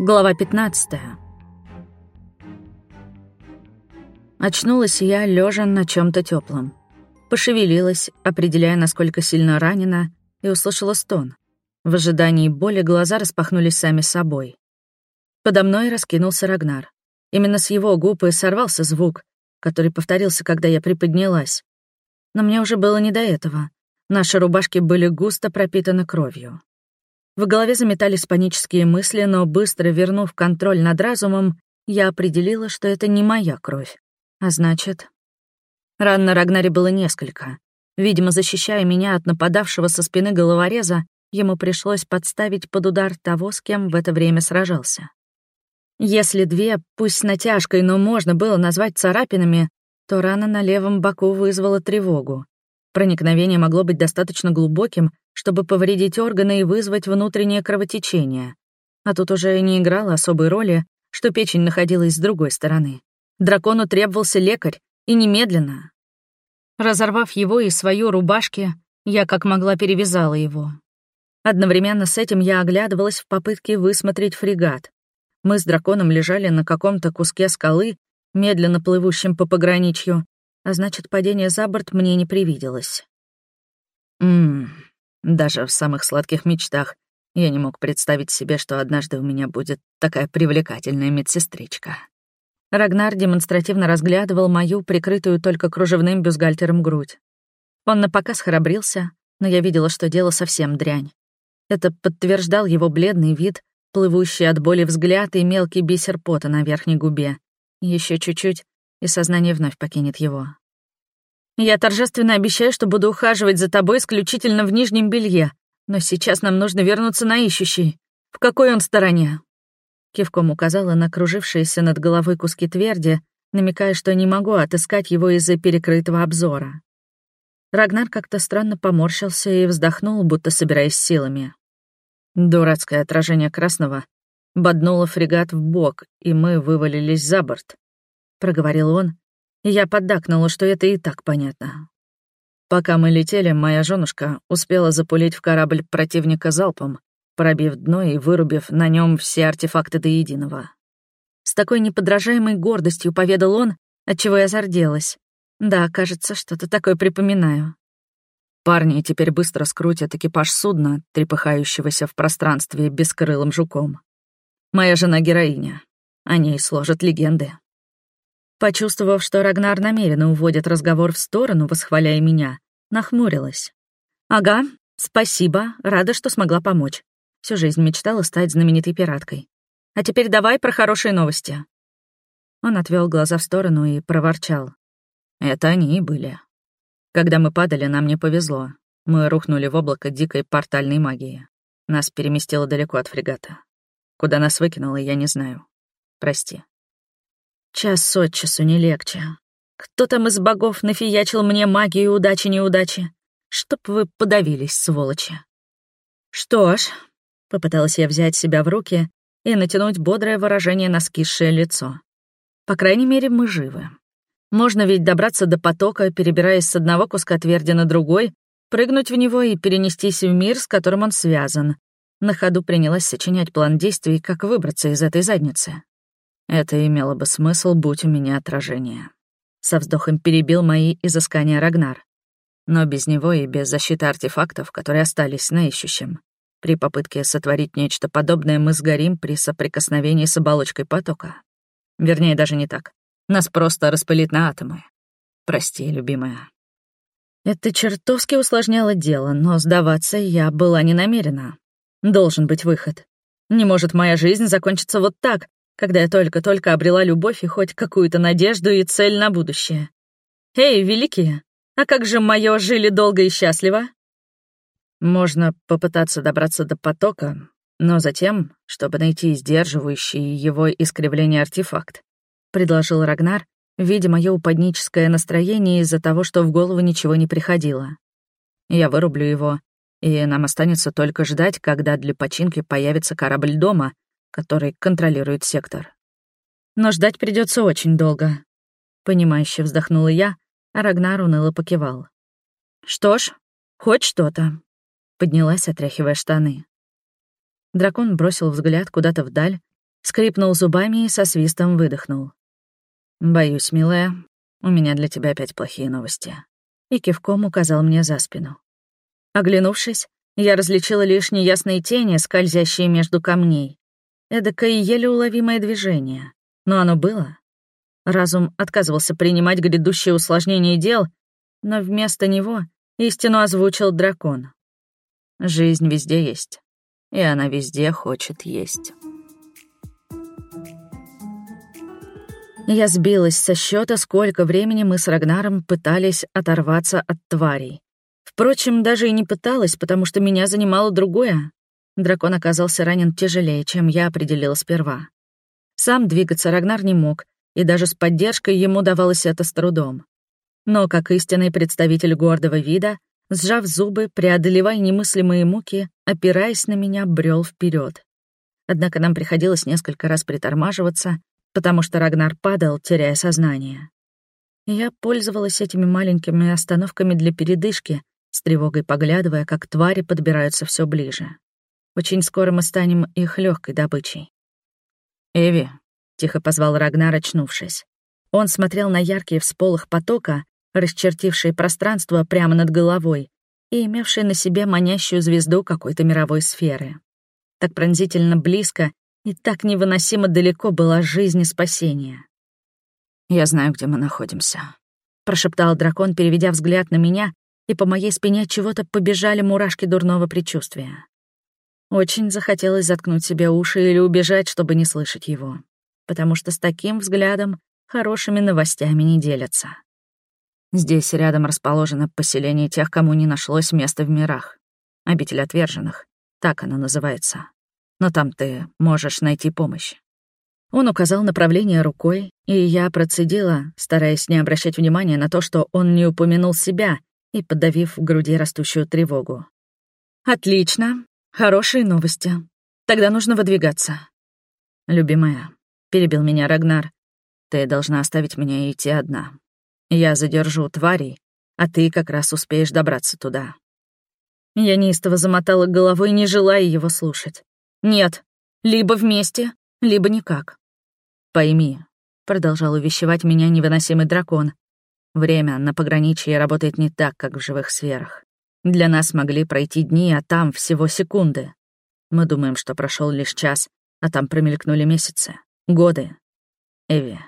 Глава 15 Очнулась я, лежа на чем то теплом. Пошевелилась, определяя, насколько сильно ранена, и услышала стон. В ожидании боли глаза распахнулись сами собой. Подо мной раскинулся Рагнар. Именно с его губ и сорвался звук, который повторился, когда я приподнялась. Но мне уже было не до этого. Наши рубашки были густо пропитаны кровью. В голове заметались панические мысли, но быстро вернув контроль над разумом, я определила, что это не моя кровь. А значит... Ран на Рагнаре было несколько. Видимо, защищая меня от нападавшего со спины головореза, ему пришлось подставить под удар того, с кем в это время сражался. Если две, пусть с натяжкой, но можно было назвать царапинами, то рана на левом боку вызвала тревогу. Проникновение могло быть достаточно глубоким, чтобы повредить органы и вызвать внутреннее кровотечение. А тут уже не играло особой роли, что печень находилась с другой стороны. Дракону требовался лекарь, и немедленно. Разорвав его и свою рубашки, я как могла перевязала его. Одновременно с этим я оглядывалась в попытке высмотреть фрегат. Мы с драконом лежали на каком-то куске скалы, медленно плывущем по пограничью, а значит, падение за борт мне не привиделось. Ммм, даже в самых сладких мечтах я не мог представить себе, что однажды у меня будет такая привлекательная медсестричка. Рагнар демонстративно разглядывал мою, прикрытую только кружевным бюстгальтером, грудь. Он напоказ храбрился, но я видела, что дело совсем дрянь. Это подтверждал его бледный вид, плывущий от боли взгляд и мелкий бисер пота на верхней губе. Еще чуть-чуть, и сознание вновь покинет его. «Я торжественно обещаю, что буду ухаживать за тобой исключительно в нижнем белье, но сейчас нам нужно вернуться на ищущий. В какой он стороне?» Кивком указала на кружившиеся над головой куски тверди, намекая, что не могу отыскать его из-за перекрытого обзора. Рагнар как-то странно поморщился и вздохнул, будто собираясь силами. Дурацкое отражение красного боднуло фрегат в бок, и мы вывалились за борт. Проговорил он, я поддакнула, что это и так понятно. Пока мы летели, моя женушка успела запулить в корабль противника залпом, пробив дно и вырубив на нем все артефакты до единого. С такой неподражаемой гордостью поведал он, отчего я зарделась. Да, кажется, что-то такое припоминаю. Парни теперь быстро скрутят экипаж судна, трепыхающегося в пространстве бескрылым жуком. Моя жена героиня. О ней сложат легенды. Почувствовав, что Рагнар намеренно уводит разговор в сторону, восхваляя меня, нахмурилась. «Ага, спасибо, рада, что смогла помочь. Всю жизнь мечтала стать знаменитой пираткой. А теперь давай про хорошие новости. Он отвел глаза в сторону и проворчал. Это они и были. Когда мы падали, нам не повезло. Мы рухнули в облако дикой портальной магии. Нас переместило далеко от фрегата. Куда нас выкинуло, я не знаю. Прости. Час от часу не легче. Кто там из богов нафиячил мне магию удачи-неудачи? Чтоб вы подавились, сволочи. Что ж, Попыталась я взять себя в руки и натянуть бодрое выражение на скисшее лицо. По крайней мере, мы живы. Можно ведь добраться до потока, перебираясь с одного куска тверди на другой, прыгнуть в него и перенестись в мир, с которым он связан. На ходу принялась сочинять план действий, как выбраться из этой задницы. Это имело бы смысл, будь у меня отражение. Со вздохом перебил мои изыскания Рагнар. Но без него и без защиты артефактов, которые остались на ищущем, при попытке сотворить нечто подобное мы сгорим при соприкосновении с оболочкой потока. Вернее, даже не так. Нас просто распылит на атомы. Прости, любимая. Это чертовски усложняло дело, но сдаваться я была не намерена. Должен быть выход. Не может моя жизнь закончиться вот так, когда я только-только обрела любовь и хоть какую-то надежду и цель на будущее. Эй, великие, а как же мое жили долго и счастливо? Можно попытаться добраться до потока, но затем, чтобы найти сдерживающий его искривление артефакт, предложил Рагнар, видя мое упадническое настроение из-за того, что в голову ничего не приходило. Я вырублю его, и нам останется только ждать, когда для починки появится корабль дома, который контролирует сектор. Но ждать придется очень долго. Понимающе вздохнула я, а Рагнар уныло покивал. Что ж, хоть что-то. Поднялась, отряхивая штаны. Дракон бросил взгляд куда-то вдаль, скрипнул зубами и со свистом выдохнул. «Боюсь, милая, у меня для тебя опять плохие новости». И кивком указал мне за спину. Оглянувшись, я различила лишь неясные тени, скользящие между камней. Эдакое еле уловимое движение. Но оно было. Разум отказывался принимать грядущее усложнение дел, но вместо него истину озвучил дракон. Жизнь везде есть, и она везде хочет есть. Я сбилась со счета, сколько времени мы с Рагнаром пытались оторваться от тварей. Впрочем, даже и не пыталась, потому что меня занимало другое. Дракон оказался ранен тяжелее, чем я определила сперва. Сам двигаться Рагнар не мог, и даже с поддержкой ему давалось это с трудом. Но, как истинный представитель гордого вида, сжав зубы, преодолевая немыслимые муки, опираясь на меня, брел вперед. Однако нам приходилось несколько раз притормаживаться, потому что Рагнар падал, теряя сознание. Я пользовалась этими маленькими остановками для передышки, с тревогой поглядывая, как твари подбираются все ближе. Очень скоро мы станем их легкой добычей. «Эви», — тихо позвал Рагнар, очнувшись. Он смотрел на яркие всполох потока, расчертившие пространство прямо над головой и имевшие на себе манящую звезду какой-то мировой сферы. Так пронзительно близко и так невыносимо далеко была жизнь и спасение. «Я знаю, где мы находимся», — прошептал дракон, переведя взгляд на меня, и по моей спине чего-то побежали мурашки дурного предчувствия. Очень захотелось заткнуть себе уши или убежать, чтобы не слышать его, потому что с таким взглядом хорошими новостями не делятся. Здесь рядом расположено поселение тех, кому не нашлось места в мирах. Обитель отверженных, так оно называется но там ты можешь найти помощь». Он указал направление рукой, и я процедила, стараясь не обращать внимания на то, что он не упомянул себя, и подавив в груди растущую тревогу. «Отлично. Хорошие новости. Тогда нужно выдвигаться». «Любимая», — перебил меня Рагнар, — «ты должна оставить меня и идти одна. Я задержу тварей, а ты как раз успеешь добраться туда». Я неистово замотала головой, не желая его слушать. Нет, либо вместе, либо никак. Пойми, продолжал увещевать меня невыносимый дракон. Время на пограничье работает не так, как в живых сферах. Для нас могли пройти дни, а там всего секунды. Мы думаем, что прошел лишь час, а там промелькнули месяцы, годы. Эви,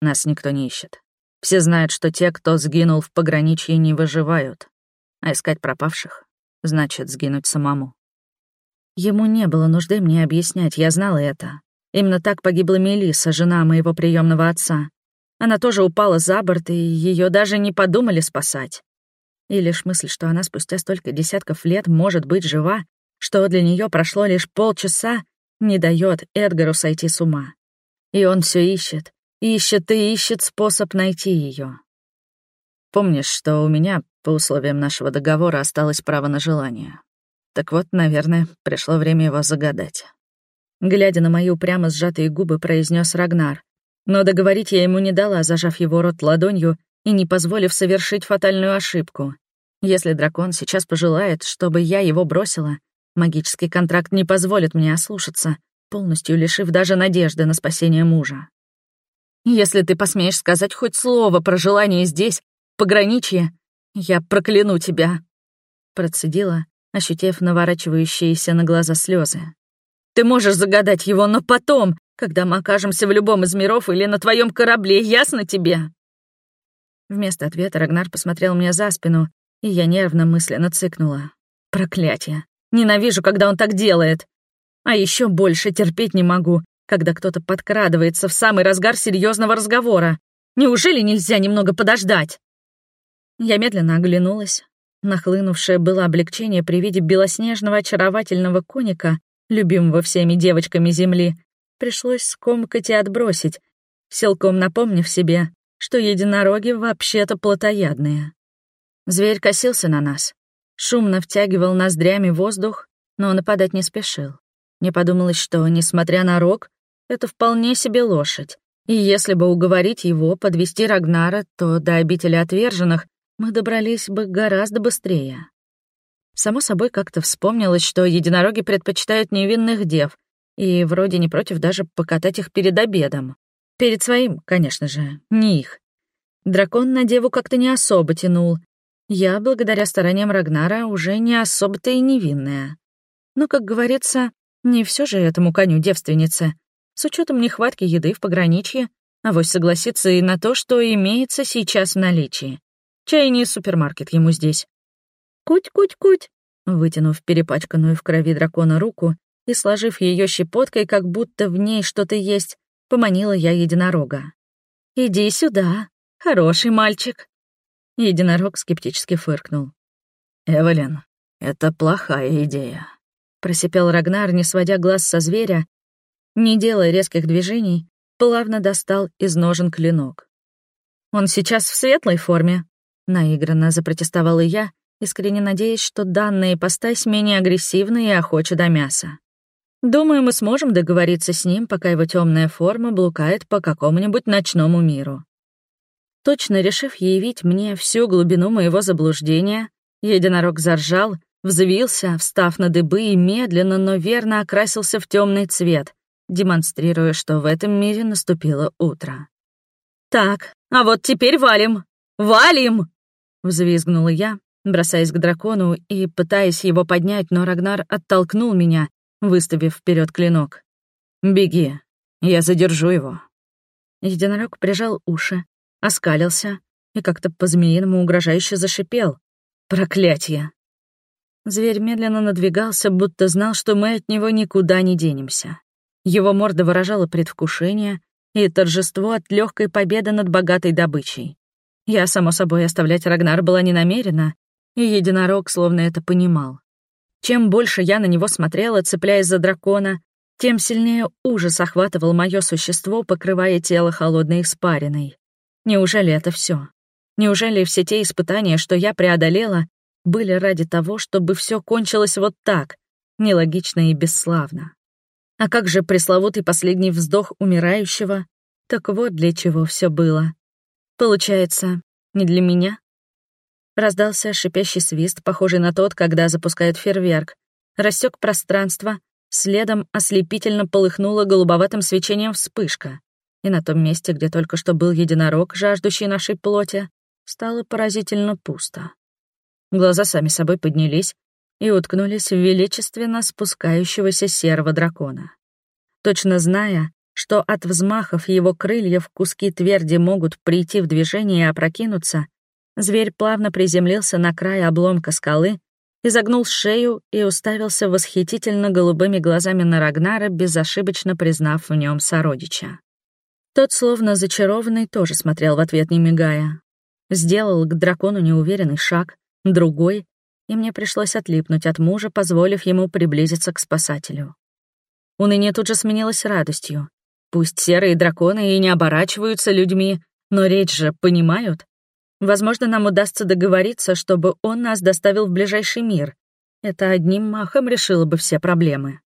нас никто не ищет. Все знают, что те, кто сгинул в пограничье, не выживают. А искать пропавших — значит сгинуть самому. Ему не было нужды мне объяснять, я знала это. Именно так погибла Мелиса, жена моего приемного отца. Она тоже упала за борт, и ее даже не подумали спасать. И лишь мысль, что она спустя столько десятков лет может быть жива, что для нее прошло лишь полчаса, не дает Эдгару сойти с ума. И он все ищет, ищет и ищет способ найти ее. Помнишь, что у меня, по условиям нашего договора, осталось право на желание? Так вот, наверное, пришло время его загадать. Глядя на мои упрямо сжатые губы, произнес Рагнар. Но договорить я ему не дала, зажав его рот ладонью и не позволив совершить фатальную ошибку. Если дракон сейчас пожелает, чтобы я его бросила, магический контракт не позволит мне ослушаться, полностью лишив даже надежды на спасение мужа. Если ты посмеешь сказать хоть слово про желание здесь, пограничье, я прокляну тебя, процедила, ощутив наворачивающиеся на глаза слезы. «Ты можешь загадать его, но потом, когда мы окажемся в любом из миров или на твоем корабле, ясно тебе?» Вместо ответа Рагнар посмотрел мне за спину, и я нервно мысленно цыкнула. «Проклятие! Ненавижу, когда он так делает! А еще больше терпеть не могу, когда кто-то подкрадывается в самый разгар серьезного разговора. Неужели нельзя немного подождать?» Я медленно оглянулась, Нахлынувшее было облегчение при виде белоснежного очаровательного коника, любимого всеми девочками Земли, пришлось скомкать и отбросить, силком напомнив себе, что единороги вообще-то плотоядные. Зверь косился на нас, шумно втягивал ноздрями воздух, но нападать не спешил. Мне подумалось, что, несмотря на рог, это вполне себе лошадь, и если бы уговорить его подвести Рагнара, то до обители отверженных мы добрались бы гораздо быстрее. Само собой как-то вспомнилось, что единороги предпочитают невинных дев, и вроде не против даже покатать их перед обедом. Перед своим, конечно же, не их. Дракон на деву как-то не особо тянул. Я, благодаря стараниям Рагнара, уже не особо-то и невинная. Но, как говорится, не все же этому коню девственнице. С учетом нехватки еды в пограничье, авось согласится и на то, что имеется сейчас в наличии. Чай не супермаркет ему здесь. «Куть-куть-куть!» Вытянув перепачканную в крови дракона руку и сложив ее щепоткой, как будто в ней что-то есть, поманила я единорога. «Иди сюда, хороший мальчик». Единорог скептически фыркнул. «Эвелин, это плохая идея», — просипел Рагнар, не сводя глаз со зверя, не делая резких движений, плавно достал из ножен клинок. «Он сейчас в светлой форме», — наигранно запротестовала я, искренне надеясь, что данная ипостась менее агрессивна и охоча до мяса. Думаю, мы сможем договориться с ним, пока его темная форма блукает по какому-нибудь ночному миру. Точно решив явить мне всю глубину моего заблуждения, единорог заржал, взвился, встав на дыбы и медленно, но верно окрасился в темный цвет, демонстрируя, что в этом мире наступило утро. «Так, а вот теперь валим! Валим!» — взвизгнула я, бросаясь к дракону и пытаясь его поднять, но Рагнар оттолкнул меня, выставив вперед клинок. «Беги, я задержу его». Единорог прижал уши, оскалился и как-то по-змеиному угрожающе зашипел. «Проклятье!» Зверь медленно надвигался, будто знал, что мы от него никуда не денемся. Его морда выражала предвкушение и торжество от легкой победы над богатой добычей. Я, само собой, оставлять Рагнар была не намерена, и единорог словно это понимал. Чем больше я на него смотрела, цепляясь за дракона, тем сильнее ужас охватывал мое существо, покрывая тело холодной испариной. Неужели это все? Неужели все те испытания, что я преодолела, были ради того, чтобы все кончилось вот так, нелогично и бесславно? А как же пресловутый последний вздох умирающего? Так вот для чего все было. Получается, не для меня? Раздался шипящий свист, похожий на тот, когда запускают фейерверк. Рассек пространство, следом ослепительно полыхнула голубоватым свечением вспышка. И на том месте, где только что был единорог, жаждущий нашей плоти, стало поразительно пусто. Глаза сами собой поднялись, и уткнулись в величественно спускающегося серого дракона. Точно зная, что от взмахов его крыльев куски тверди могут прийти в движение и опрокинуться, зверь плавно приземлился на край обломка скалы, изогнул шею и уставился восхитительно голубыми глазами на Рагнара, безошибочно признав в нем сородича. Тот, словно зачарованный, тоже смотрел в ответ, не мигая. Сделал к дракону неуверенный шаг, другой, и мне пришлось отлипнуть от мужа, позволив ему приблизиться к спасателю. Уныние тут же сменилось радостью. Пусть серые драконы и не оборачиваются людьми, но речь же понимают. Возможно, нам удастся договориться, чтобы он нас доставил в ближайший мир. Это одним махом решило бы все проблемы.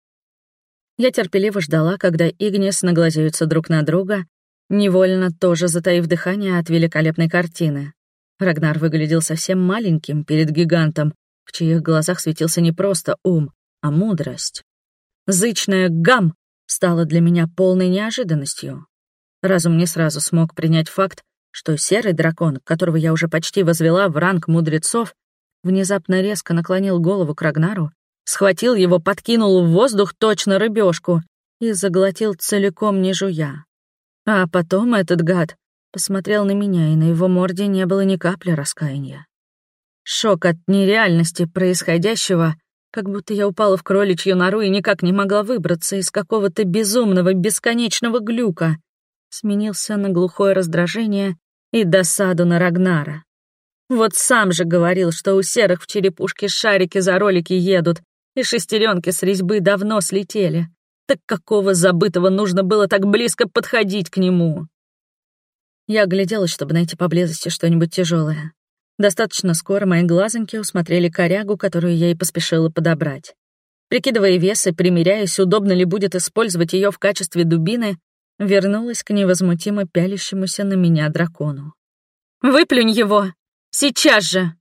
Я терпеливо ждала, когда Игнис наглазеются друг на друга, невольно тоже затаив дыхание от великолепной картины. Рагнар выглядел совсем маленьким перед гигантом, в чьих глазах светился не просто ум, а мудрость. Зычная «гам» стала для меня полной неожиданностью. Разум не сразу смог принять факт, что серый дракон, которого я уже почти возвела в ранг мудрецов, внезапно резко наклонил голову к Рагнару, схватил его, подкинул в воздух точно рыбешку и заглотил целиком, не жуя. А потом этот гад посмотрел на меня, и на его морде не было ни капли раскаяния. Шок от нереальности происходящего, как будто я упала в кроличью нору и никак не могла выбраться из какого-то безумного, бесконечного глюка, сменился на глухое раздражение и досаду на Рагнара. Вот сам же говорил, что у серых в черепушке шарики за ролики едут, и шестеренки с резьбы давно слетели. Так какого забытого нужно было так близко подходить к нему? Я огляделась, чтобы найти поблизости что-нибудь тяжелое. Достаточно скоро мои глазоньки усмотрели корягу, которую я и поспешила подобрать. Прикидывая вес и примеряясь, удобно ли будет использовать ее в качестве дубины, вернулась к невозмутимо пялящемуся на меня дракону. «Выплюнь его! Сейчас же!»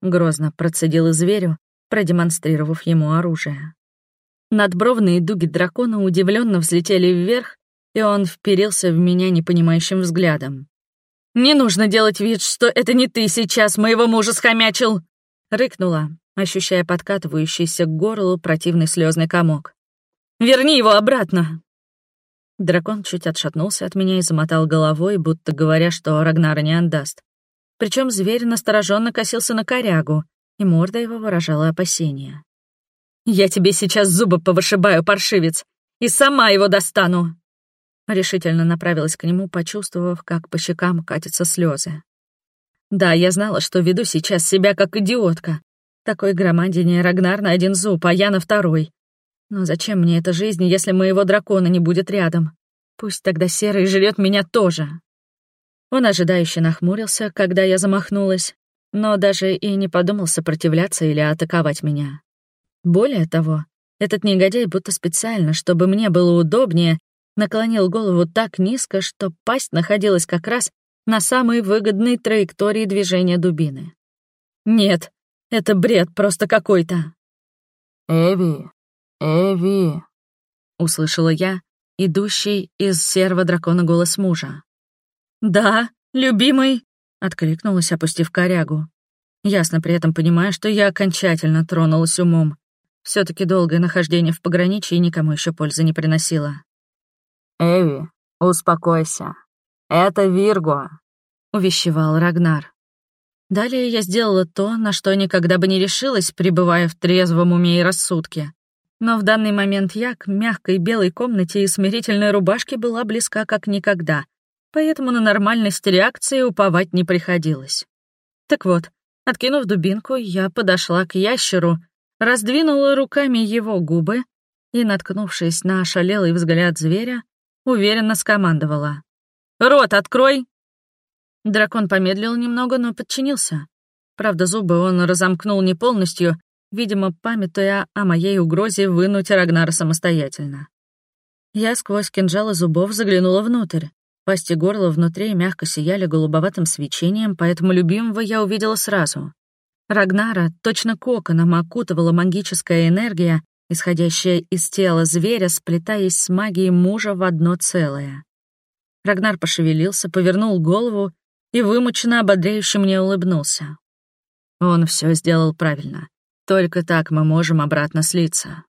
Грозно процедила зверю, продемонстрировав ему оружие. Надбровные дуги дракона удивленно взлетели вверх, и он вперился в меня непонимающим взглядом. «Не нужно делать вид, что это не ты сейчас моего мужа схомячил!» — рыкнула, ощущая подкатывающийся к горлу противный слезный комок. «Верни его обратно!» Дракон чуть отшатнулся от меня и замотал головой, будто говоря, что Рагнара не отдаст. Причем зверь настороженно косился на корягу, и морда его выражала опасения. «Я тебе сейчас зубы повышибаю, паршивец, и сама его достану!» Решительно направилась к нему, почувствовав, как по щекам катятся слезы. Да, я знала, что веду сейчас себя как идиотка. Такой громадине Рагнар на один зуб, а я на второй. Но зачем мне эта жизнь, если моего дракона не будет рядом? Пусть тогда Серый жрет меня тоже. Он ожидающе нахмурился, когда я замахнулась, но даже и не подумал сопротивляться или атаковать меня. Более того, этот негодяй будто специально, чтобы мне было удобнее, наклонил голову так низко, что пасть находилась как раз на самой выгодной траектории движения дубины. Нет, это бред просто какой-то. «Эви, Эви», — услышала я, идущий из серого дракона голос мужа. «Да, любимый», — откликнулась, опустив корягу. Ясно при этом понимая, что я окончательно тронулась умом. все таки долгое нахождение в пограничье никому еще пользы не приносило. «Эви, успокойся. Это Вирго», — увещевал Рагнар. Далее я сделала то, на что никогда бы не решилась, пребывая в трезвом уме и рассудке. Но в данный момент я к мягкой белой комнате и смирительной рубашке была близка как никогда, поэтому на нормальность реакции уповать не приходилось. Так вот, откинув дубинку, я подошла к ящеру, раздвинула руками его губы и, наткнувшись на ошалелый взгляд зверя, уверенно скомандовала. «Рот открой!» Дракон помедлил немного, но подчинился. Правда, зубы он разомкнул не полностью, видимо, памятуя о моей угрозе вынуть Рагнара самостоятельно. Я сквозь кинжалы зубов заглянула внутрь. Пасти горла внутри мягко сияли голубоватым свечением, поэтому любимого я увидела сразу. Рагнара точно коконом окутывала магическая энергия, исходящая из тела зверя, сплетаясь с магией мужа в одно целое. Рагнар пошевелился, повернул голову и вымученно ободряюще мне улыбнулся. Он все сделал правильно. Только так мы можем обратно слиться.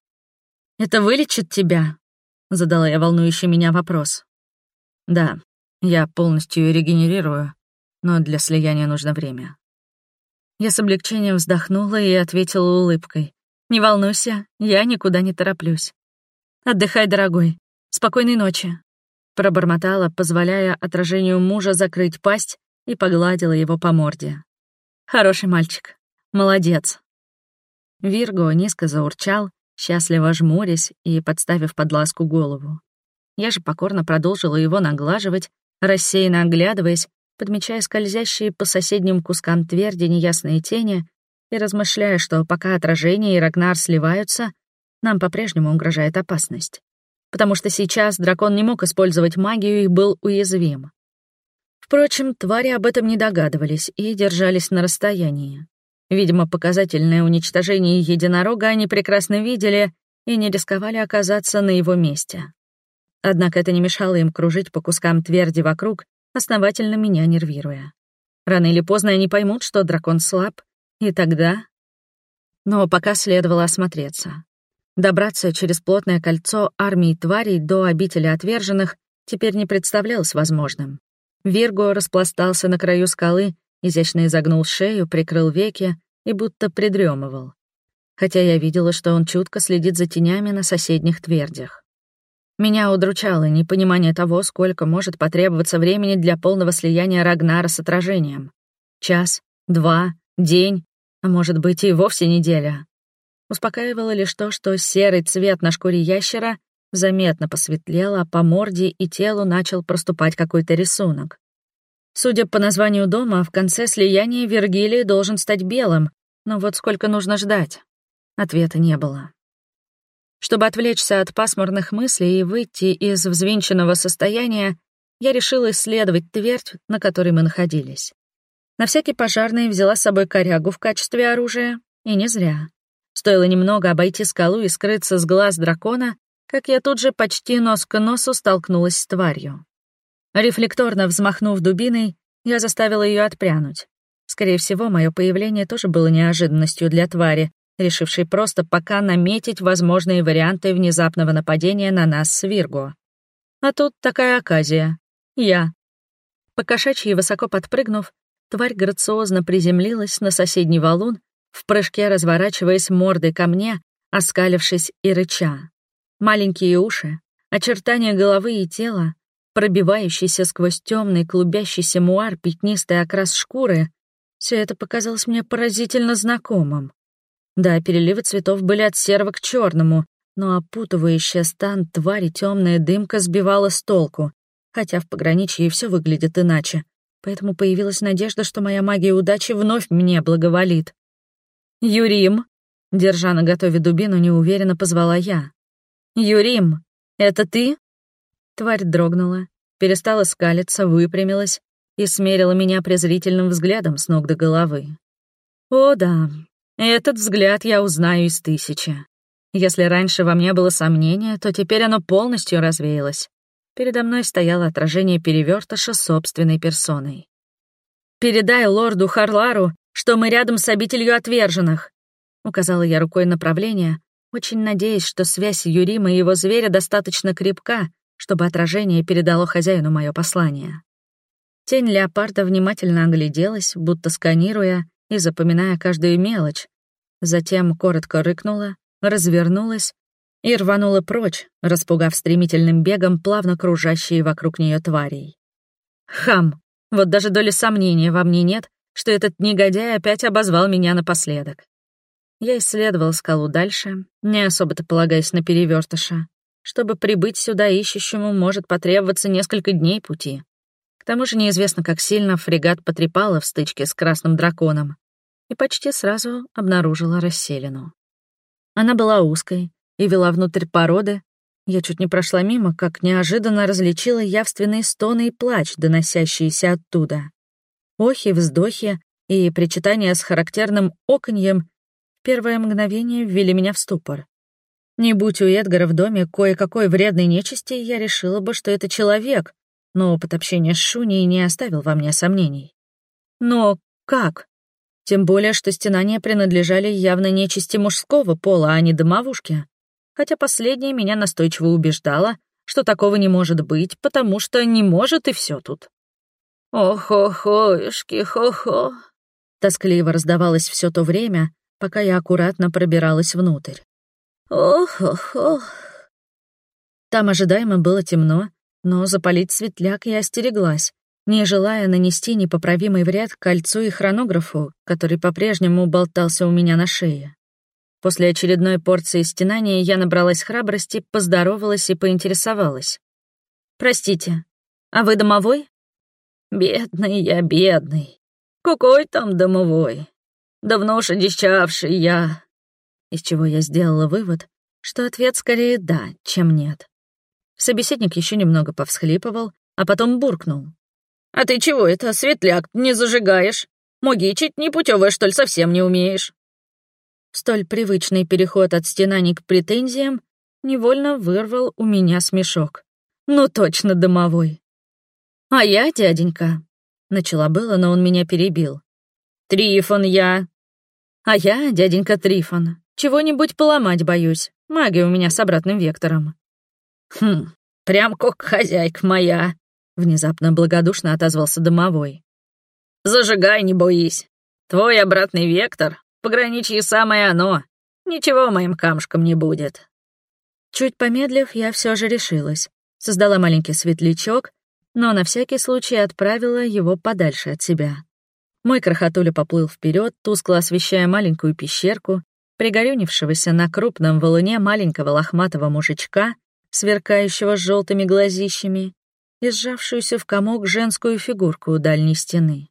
«Это вылечит тебя?» — задала я волнующий меня вопрос. «Да, я полностью регенерирую, но для слияния нужно время». Я с облегчением вздохнула и ответила улыбкой. «Не волнуйся, я никуда не тороплюсь. Отдыхай, дорогой. Спокойной ночи». Пробормотала, позволяя отражению мужа закрыть пасть и погладила его по морде. «Хороший мальчик. Молодец». Вирго низко заурчал, счастливо жмурясь и подставив под ласку голову. Я же покорно продолжила его наглаживать, рассеянно оглядываясь, подмечая скользящие по соседним кускам тверди неясные тени и размышляя, что пока отражение и Рагнар сливаются, нам по-прежнему угрожает опасность. Потому что сейчас дракон не мог использовать магию и был уязвим. Впрочем, твари об этом не догадывались и держались на расстоянии. Видимо, показательное уничтожение единорога они прекрасно видели и не рисковали оказаться на его месте. Однако это не мешало им кружить по кускам тверди вокруг, основательно меня нервируя. Рано или поздно они поймут, что дракон слаб, и тогда... Но пока следовало осмотреться. Добраться через плотное кольцо армии тварей до обители отверженных теперь не представлялось возможным. Вирго распластался на краю скалы, изящно изогнул шею, прикрыл веки и будто придремывал. Хотя я видела, что он чутко следит за тенями на соседних твердях. Меня удручало непонимание того, сколько может потребоваться времени для полного слияния Рагнара с отражением. Час, два, день, а может быть и вовсе неделя. Успокаивало лишь то, что серый цвет на шкуре ящера заметно посветлел, а по морде и телу начал проступать какой-то рисунок. Судя по названию дома, в конце слияния Вергилий должен стать белым, но вот сколько нужно ждать? Ответа не было. Чтобы отвлечься от пасмурных мыслей и выйти из взвинченного состояния, я решила исследовать твердь, на которой мы находились. На всякий пожарный взяла с собой корягу в качестве оружия, и не зря. Стоило немного обойти скалу и скрыться с глаз дракона, как я тут же почти нос к носу столкнулась с тварью. Рефлекторно взмахнув дубиной, я заставила ее отпрянуть. Скорее всего, мое появление тоже было неожиданностью для твари, решившей просто пока наметить возможные варианты внезапного нападения на нас с Вирго. А тут такая оказия. Я. Покошачьи высоко подпрыгнув, тварь грациозно приземлилась на соседний валун, в прыжке разворачиваясь мордой ко мне, оскалившись и рыча. Маленькие уши, очертания головы и тела, пробивающийся сквозь темный клубящийся муар пятнистый окрас шкуры, все это показалось мне поразительно знакомым. Да, переливы цветов были от серого к черному, но опутывающая стан твари темная дымка сбивала с толку, хотя в пограничье все выглядит иначе, поэтому появилась надежда, что моя магия удачи вновь мне благоволит. «Юрим!» — держа на готове дубину, неуверенно позвала я. «Юрим, это ты?» Тварь дрогнула, перестала скалиться, выпрямилась и смерила меня презрительным взглядом с ног до головы. О да, этот взгляд я узнаю из тысячи. Если раньше во мне было сомнение, то теперь оно полностью развеялось. Передо мной стояло отражение перевертыша собственной персоной. «Передай лорду Харлару, что мы рядом с обителью отверженных», — указала я рукой направление, очень надеясь, что связь Юрима и его зверя достаточно крепка, чтобы отражение передало хозяину мое послание. Тень леопарда внимательно огляделась, будто сканируя и запоминая каждую мелочь, затем коротко рыкнула, развернулась и рванула прочь, распугав стремительным бегом плавно кружащие вокруг нее тварей. Хам! Вот даже доли сомнения во мне нет, что этот негодяй опять обозвал меня напоследок. Я исследовал скалу дальше, не особо-то полагаясь на перевертыша. Чтобы прибыть сюда ищущему, может потребоваться несколько дней пути. К тому же неизвестно, как сильно фрегат потрепала в стычке с красным драконом и почти сразу обнаружила расселину. Она была узкой и вела внутрь породы. Я чуть не прошла мимо, как неожиданно различила явственные стоны и плач, доносящиеся оттуда. Охи, вздохи и причитания с характерным оконьем первое мгновение ввели меня в ступор. Не будь у Эдгара в доме кое-какой вредной нечисти, я решила бы, что это человек, но опыт общения с Шуней не оставил во мне сомнений. Но как? Тем более, что стенания принадлежали явно нечисти мужского пола, а не домовушке. Хотя последнее меня настойчиво убеждало, что такого не может быть, потому что не может и все тут. «Ох-хо-хоюшки, хо-хо!» Тоскливо раздавалось все то время, пока я аккуратно пробиралась внутрь. «Ох-ох-ох!» Там ожидаемо было темно, но запалить светляк я остереглась, не желая нанести непоправимый вред кольцу и хронографу, который по-прежнему болтался у меня на шее. После очередной порции стенания я набралась храбрости, поздоровалась и поинтересовалась. «Простите, а вы домовой?» «Бедный я, бедный. Какой там домовой? Давно уж одичавший я». Из чего я сделала вывод, что ответ скорее «да», чем «нет». Собеседник еще немного повсхлипывал, а потом буркнул. «А ты чего это, светляк, не зажигаешь? Могичить непутевая, что ли, совсем не умеешь?» Столь привычный переход от стенаний к претензиям невольно вырвал у меня смешок. Ну точно домовой. «А я, дяденька», — начала было, но он меня перебил. «Трифон я». «А я, дяденька Трифон, чего-нибудь поломать боюсь. Магия у меня с обратным вектором». «Хм, прям как хозяйка моя», — внезапно благодушно отозвался домовой. «Зажигай, не боись. Твой обратный вектор, пограничье самое оно. Ничего моим камушкам не будет». Чуть помедлив, я все же решилась. Создала маленький светлячок, но на всякий случай отправила его подальше от себя. Мой крохотуля поплыл вперед, тускло освещая маленькую пещерку, пригорюнившегося на крупном валуне маленького лохматого мужичка, сверкающего желтыми глазищами, и сжавшуюся в комок женскую фигурку у дальней стены.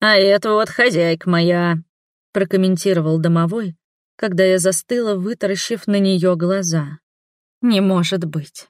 «А это вот хозяйка моя», — прокомментировал домовой, когда я застыла, вытаращив на нее глаза. «Не может быть.